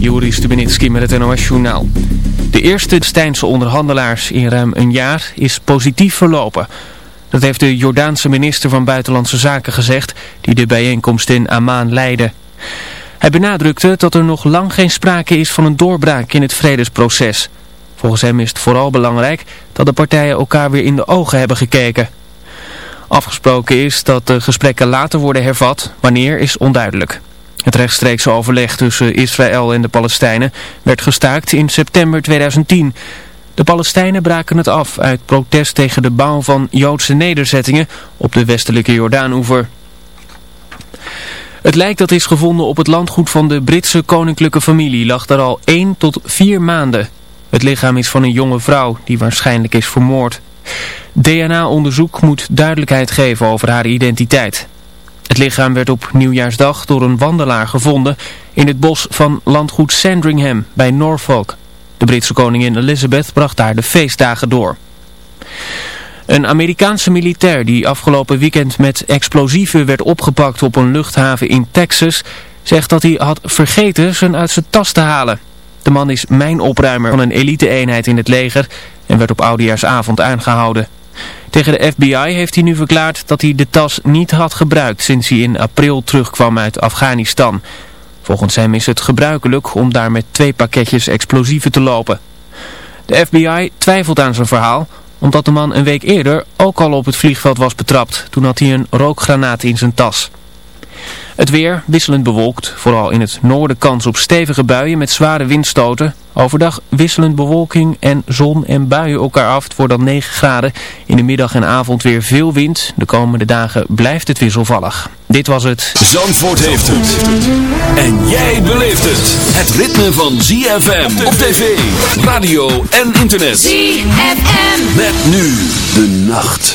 Joris Stubenitski met het NOS-journaal. De eerste Stijnse onderhandelaars in ruim een jaar is positief verlopen. Dat heeft de Jordaanse minister van Buitenlandse Zaken gezegd, die de bijeenkomst in Amman leidde. Hij benadrukte dat er nog lang geen sprake is van een doorbraak in het vredesproces. Volgens hem is het vooral belangrijk dat de partijen elkaar weer in de ogen hebben gekeken. Afgesproken is dat de gesprekken later worden hervat, wanneer is onduidelijk. Het rechtstreekse overleg tussen Israël en de Palestijnen werd gestaakt in september 2010. De Palestijnen braken het af uit protest tegen de bouw van Joodse nederzettingen op de westelijke Jordaanoever. Het lijk dat is gevonden op het landgoed van de Britse koninklijke familie lag daar al 1 tot 4 maanden. Het lichaam is van een jonge vrouw die waarschijnlijk is vermoord. DNA-onderzoek moet duidelijkheid geven over haar identiteit. Het lichaam werd op nieuwjaarsdag door een wandelaar gevonden in het bos van landgoed Sandringham bij Norfolk. De Britse koningin Elizabeth bracht daar de feestdagen door. Een Amerikaanse militair die afgelopen weekend met explosieven werd opgepakt op een luchthaven in Texas, zegt dat hij had vergeten zijn uit zijn tas te halen. De man is mijnopruimer van een elite-eenheid in het leger en werd op oudejaarsavond aangehouden. Tegen de FBI heeft hij nu verklaard dat hij de tas niet had gebruikt sinds hij in april terugkwam uit Afghanistan. Volgens hem is het gebruikelijk om daar met twee pakketjes explosieven te lopen. De FBI twijfelt aan zijn verhaal omdat de man een week eerder ook al op het vliegveld was betrapt. Toen had hij een rookgranaat in zijn tas. Het weer wisselend bewolkt, vooral in het noorden kans op stevige buien met zware windstoten. Overdag wisselend bewolking en zon en buien elkaar af. Het wordt dan 9 graden. In de middag en avond weer veel wind. De komende dagen blijft het wisselvallig. Dit was het. Zandvoort heeft het. En jij beleeft het. Het ritme van ZFM op tv, radio en internet. ZFM. Met nu de nacht.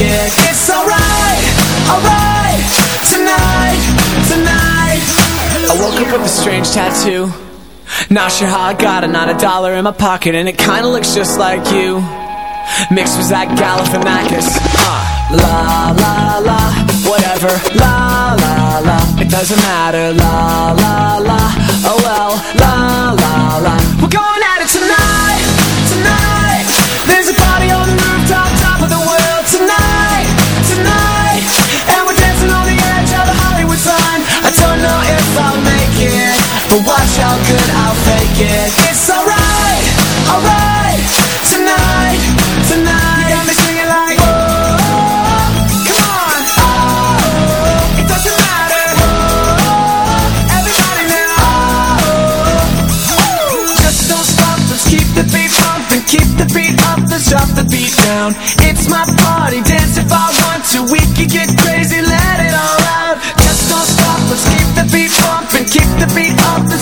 It's alright, alright. Tonight, tonight. I woke up with a strange tattoo. Not sure how I got it, not a dollar in my pocket, and it kinda looks just like you. Mixed with that Galifianakis. Uh, la la la, whatever. La la la, it doesn't matter. La la la, oh well. La la la, we're going at it tonight, tonight. There's a party on the but watch how good I'll fake it. It's alright, alright. Tonight, tonight. You got me singing like, oh, come on. Oh, it doesn't matter. Oh, everybody now. Oh, just don't stop. Let's keep the beat pumping. Keep the beat up. Let's drop the beat down. It's my party. Dance if I want to. We can get crazy.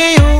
you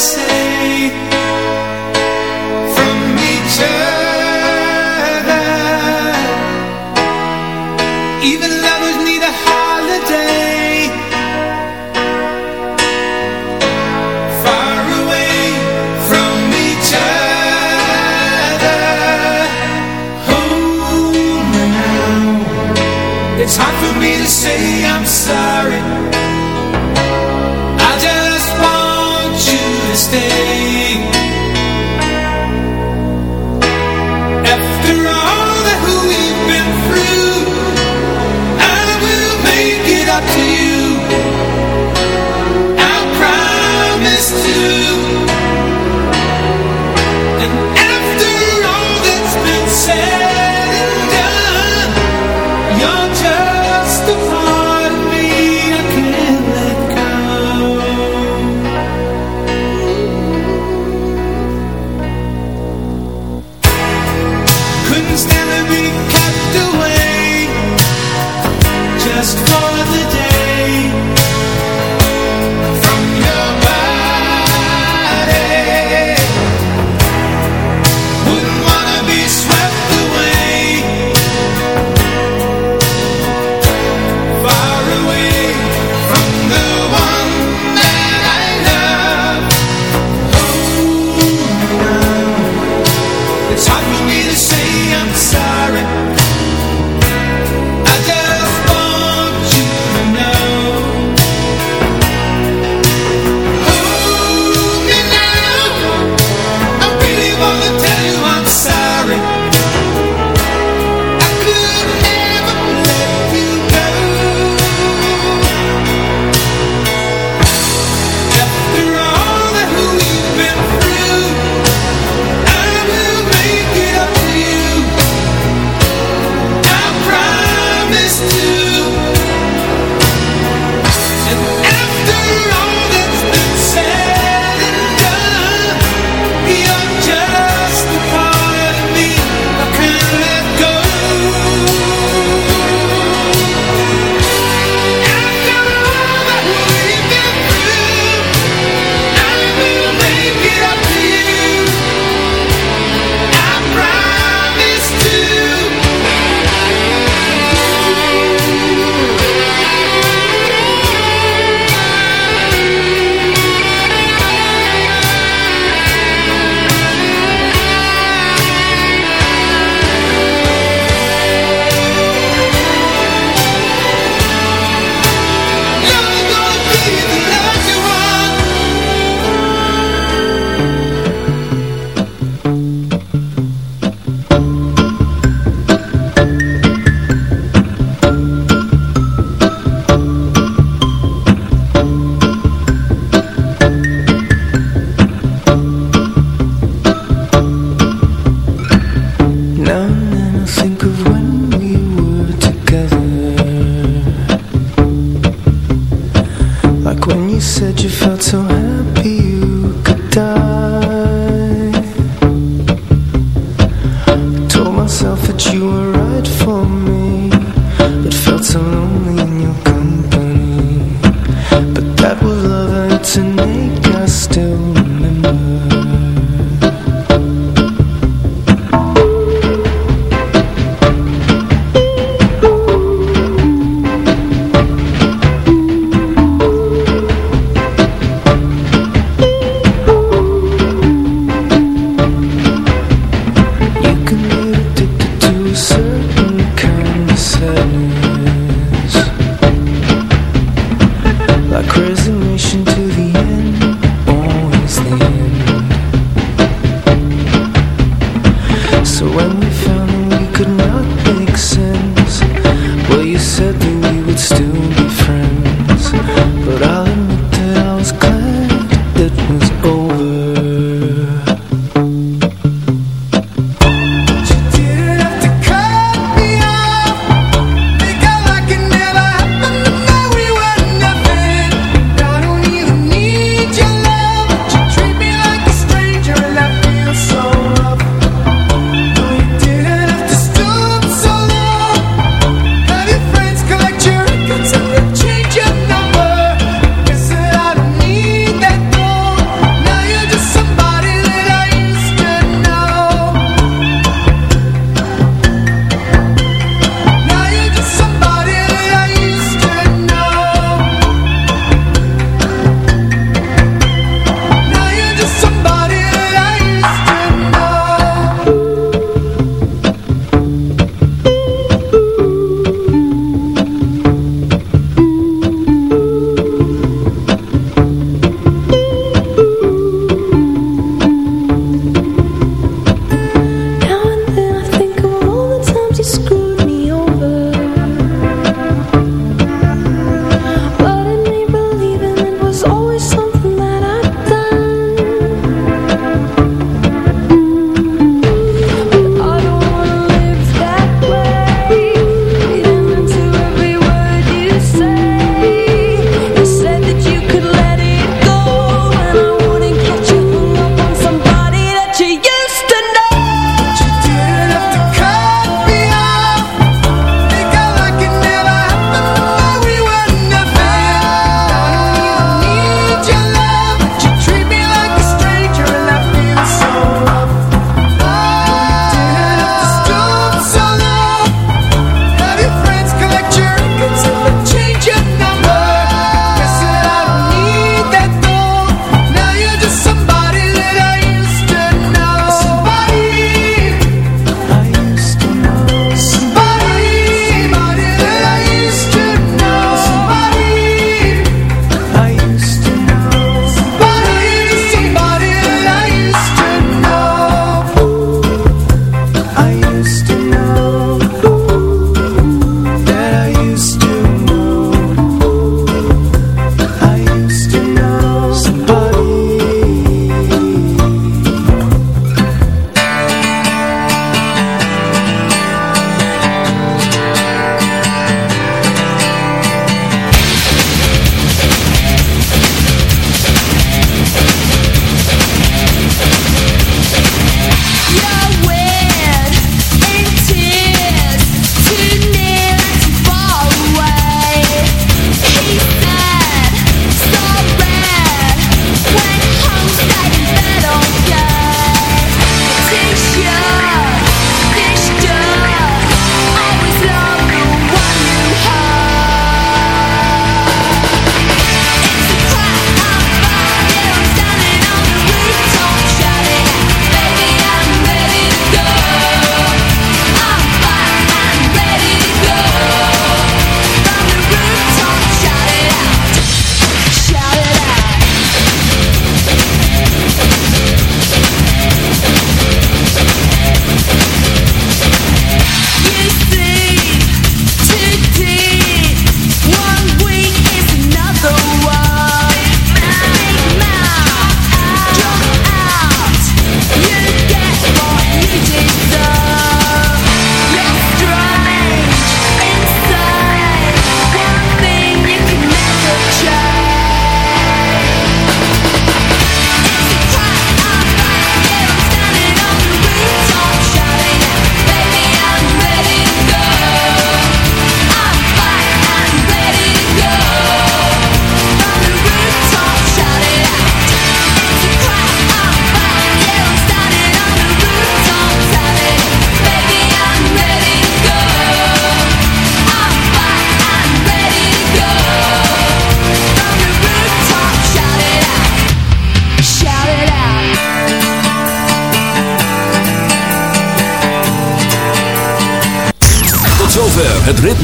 say